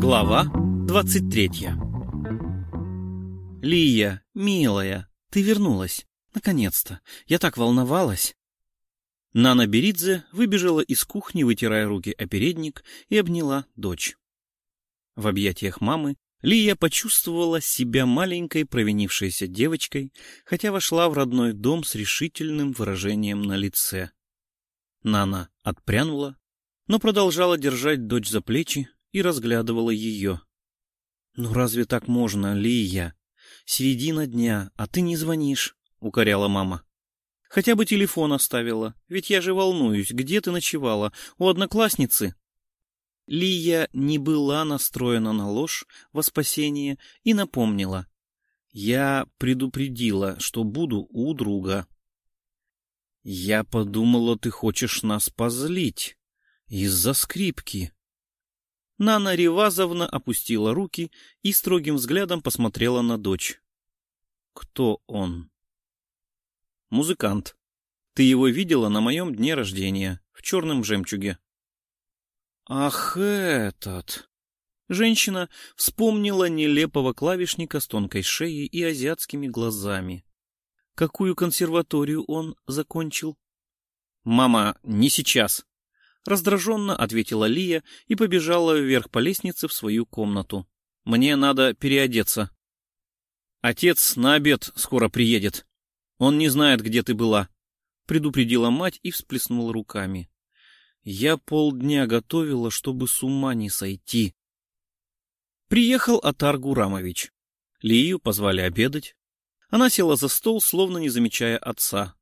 Глава 23 Лия, милая, ты вернулась. Наконец-то. Я так волновалась. Нана Беридзе выбежала из кухни, вытирая руки о передник, и обняла дочь. В объятиях мамы Лия почувствовала себя маленькой провинившейся девочкой, хотя вошла в родной дом с решительным выражением на лице. Нана отпрянула, но продолжала держать дочь за плечи и разглядывала ее. «Ну разве так можно, Лия? Середина дня, а ты не звонишь», — укоряла мама. «Хотя бы телефон оставила, ведь я же волнуюсь, где ты ночевала, у одноклассницы?» Лия не была настроена на ложь во спасение и напомнила. «Я предупредила, что буду у друга». «Я подумала, ты хочешь нас позлить. Из-за скрипки». Нана Ревазовна опустила руки и строгим взглядом посмотрела на дочь. «Кто он?» «Музыкант. Ты его видела на моем дне рождения, в черном жемчуге». «Ах, этот!» Женщина вспомнила нелепого клавишника с тонкой шеей и азиатскими глазами. Какую консерваторию он закончил? «Мама, не сейчас!» Раздраженно ответила Лия и побежала вверх по лестнице в свою комнату. «Мне надо переодеться». «Отец на обед скоро приедет. Он не знает, где ты была», — предупредила мать и всплеснула руками. Я полдня готовила, чтобы с ума не сойти. Приехал Атар Гурамович. Лию позвали обедать. Она села за стол, словно не замечая отца.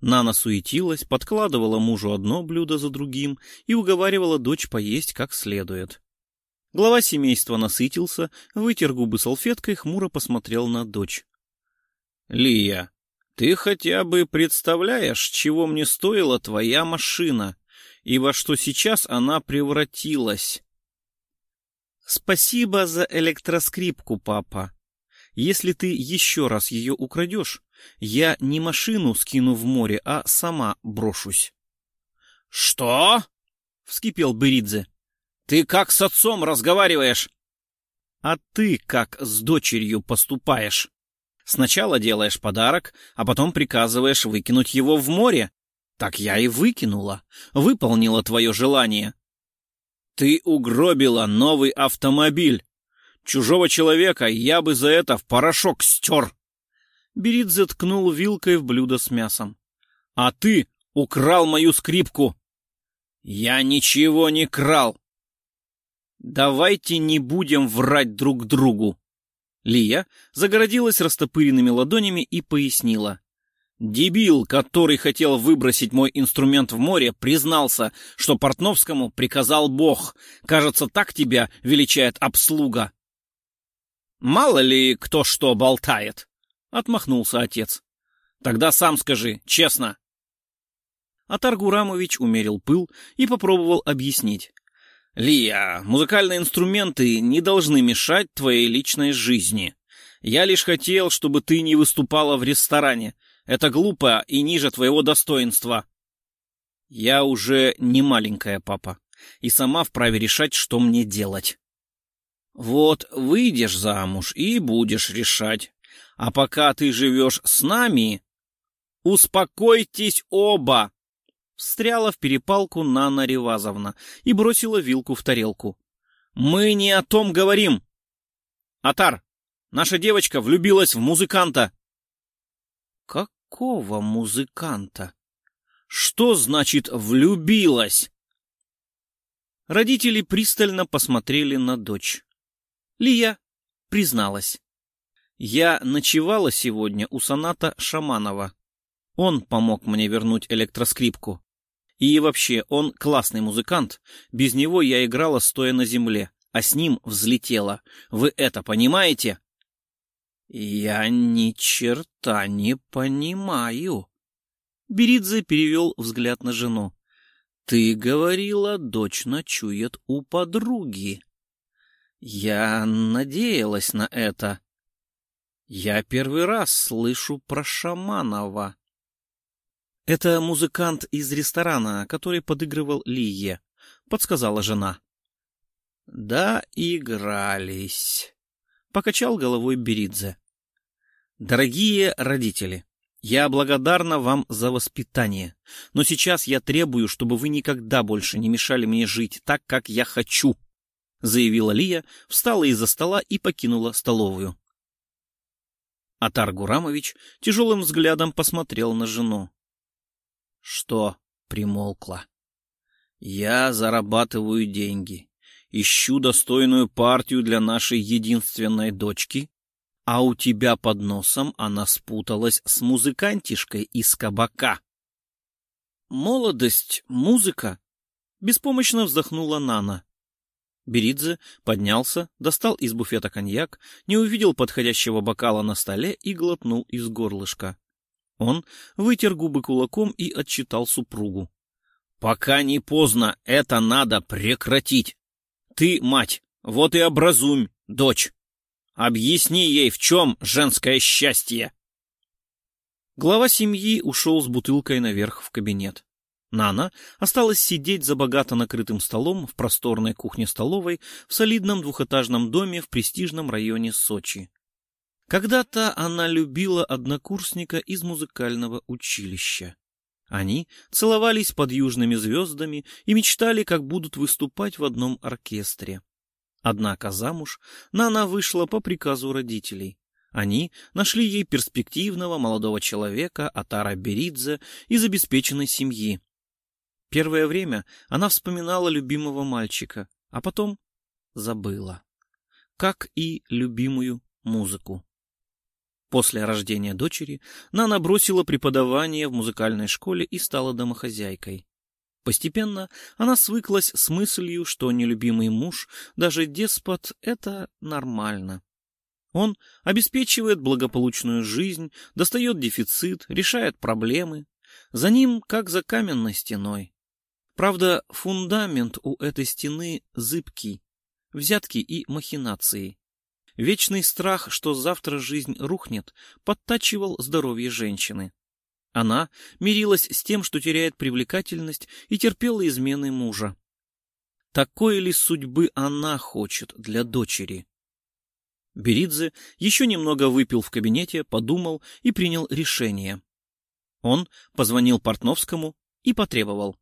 Нана суетилась, подкладывала мужу одно блюдо за другим и уговаривала дочь поесть как следует. Глава семейства насытился, вытер губы салфеткой, хмуро посмотрел на дочь. — Лия, ты хотя бы представляешь, чего мне стоила твоя машина? и во что сейчас она превратилась. Спасибо за электроскрипку, папа. Если ты еще раз ее украдешь, я не машину скину в море, а сама брошусь. — Что? — вскипел Беридзе. — Ты как с отцом разговариваешь? — А ты как с дочерью поступаешь? Сначала делаешь подарок, а потом приказываешь выкинуть его в море. Так я и выкинула, выполнила твое желание. Ты угробила новый автомобиль. Чужого человека я бы за это в порошок стер. Берит заткнул вилкой в блюдо с мясом. А ты украл мою скрипку. Я ничего не крал. Давайте не будем врать друг другу. Лия загородилась растопыренными ладонями и пояснила. Дебил, который хотел выбросить мой инструмент в море, признался, что Портновскому приказал Бог. Кажется, так тебя величает обслуга. Мало ли кто что болтает, — отмахнулся отец. Тогда сам скажи, честно. Атар Гурамович умерил пыл и попробовал объяснить. «Лия, музыкальные инструменты не должны мешать твоей личной жизни. Я лишь хотел, чтобы ты не выступала в ресторане, это глупо и ниже твоего достоинства. Я уже не маленькая, папа, и сама вправе решать, что мне делать. Вот выйдешь замуж и будешь решать. А пока ты живешь с нами... Успокойтесь оба! Встряла в перепалку Нана Ревазовна и бросила вилку в тарелку. Мы не о том говорим. Атар, наша девочка влюбилась в музыканта. Какого музыканта? Что значит «влюбилась»? Родители пристально посмотрели на дочь. Лия призналась. Я ночевала сегодня у соната Шаманова. Он помог мне вернуть электроскрипку. И вообще, он классный музыкант. Без него я играла стоя на земле, а с ним взлетела. Вы это понимаете? «Я ни черта не понимаю». Беридзе перевел взгляд на жену. «Ты говорила, дочь ночует у подруги». «Я надеялась на это. Я первый раз слышу про Шаманова». Это музыкант из ресторана, который подыгрывал Лие, подсказала жена. Да, игрались. Покачал головой Беридзе. Дорогие родители, я благодарна вам за воспитание, но сейчас я требую, чтобы вы никогда больше не мешали мне жить так, как я хочу, заявила Лия, встала из-за стола и покинула столовую. Атар Гурамович тяжелым взглядом посмотрел на жену. Что примолкла? Я зарабатываю деньги, ищу достойную партию для нашей единственной дочки, а у тебя под носом она спуталась с музыкантишкой из кабака. Молодость, музыка. Беспомощно вздохнула Нана. Беридзе поднялся, достал из буфета коньяк, не увидел подходящего бокала на столе и глотнул из горлышка. Он вытер губы кулаком и отчитал супругу. — Пока не поздно, это надо прекратить. Ты, мать, вот и образумь, дочь. Объясни ей, в чем женское счастье. Глава семьи ушел с бутылкой наверх в кабинет. Нана осталась сидеть за богато накрытым столом в просторной кухне-столовой в солидном двухэтажном доме в престижном районе Сочи. Когда-то она любила однокурсника из музыкального училища. Они целовались под южными звездами и мечтали, как будут выступать в одном оркестре. Однако замуж Нана вышла по приказу родителей. Они нашли ей перспективного молодого человека Атара Беридзе из обеспеченной семьи. Первое время она вспоминала любимого мальчика, а потом забыла. Как и любимую музыку. После рождения дочери Нана бросила преподавание в музыкальной школе и стала домохозяйкой. Постепенно она свыклась с мыслью, что нелюбимый муж, даже деспот, это нормально. Он обеспечивает благополучную жизнь, достает дефицит, решает проблемы. За ним, как за каменной стеной. Правда, фундамент у этой стены зыбкий, взятки и махинации. Вечный страх, что завтра жизнь рухнет, подтачивал здоровье женщины. Она мирилась с тем, что теряет привлекательность, и терпела измены мужа. Такой ли судьбы она хочет для дочери? Беридзе еще немного выпил в кабинете, подумал и принял решение. Он позвонил Портновскому и потребовал. —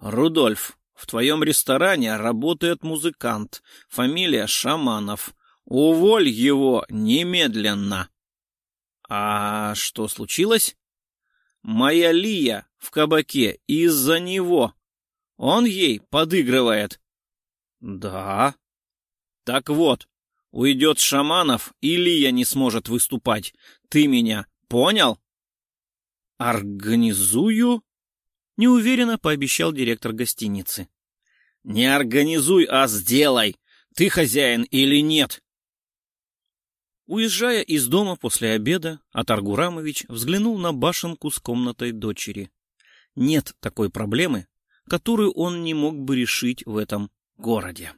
Рудольф, в твоем ресторане работает музыкант, фамилия Шаманов. Уволь его немедленно. А что случилось? Моя Лия в кабаке из-за него. Он ей подыгрывает. Да. Так вот, уйдет Шаманов, и Лия не сможет выступать. Ты меня понял? Организую? Неуверенно пообещал директор гостиницы. Не организуй, а сделай. Ты хозяин или нет? Уезжая из дома после обеда, Атаргурамович взглянул на башенку с комнатой дочери. Нет такой проблемы, которую он не мог бы решить в этом городе.